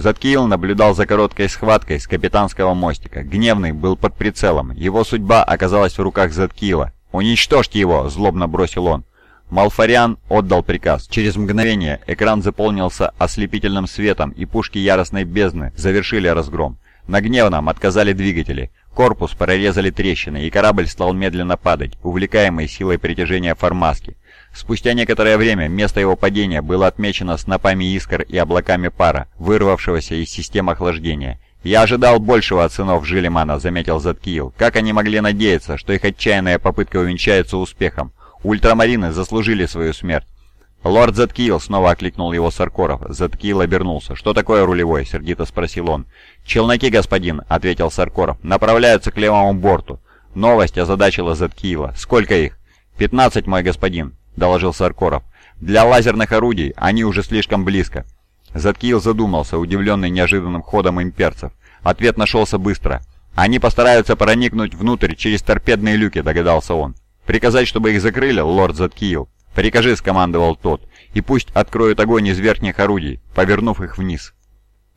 Заткиил наблюдал за короткой схваткой с капитанского мостика. Гневный был под прицелом. Его судьба оказалась в руках Заткиила. «Уничтожьте его!» – злобно бросил он. Малфариан отдал приказ. Через мгновение экран заполнился ослепительным светом, и пушки яростной бездны завершили разгром. На гневном отказали двигатели. Корпус прорезали трещины, и корабль стал медленно падать, увлекаемый силой притяжения формаски. Спустя некоторое время место его падения было отмечено снопами искр и облаками пара, вырвавшегося из систем охлаждения. «Я ожидал большего от сынов Жилимана», — заметил Заткиил. «Как они могли надеяться, что их отчаянная попытка увенчается успехом? Ультрамарины заслужили свою смерть». «Лорд Заткиил!» — снова окликнул его Саркоров. Заткиил обернулся. «Что такое рулевой?» — сердито спросил он. «Челноки, господин!» — ответил Саркоров. «Направляются к левому борту». Новость озадачила Заткиила. «Сколько их?» «Пятнадцать, мой господин!» — доложил Саркоров. «Для лазерных орудий они уже слишком близко». Заткиил задумался, удивленный неожиданным ходом имперцев. Ответ нашелся быстро. «Они постараются проникнуть внутрь через торпедные люки», — догадался он. «Приказать, чтобы их закрыли, лорд Заткиил?» «Прикажи», — скомандовал тот, — «и пусть откроют огонь из верхних орудий, повернув их вниз».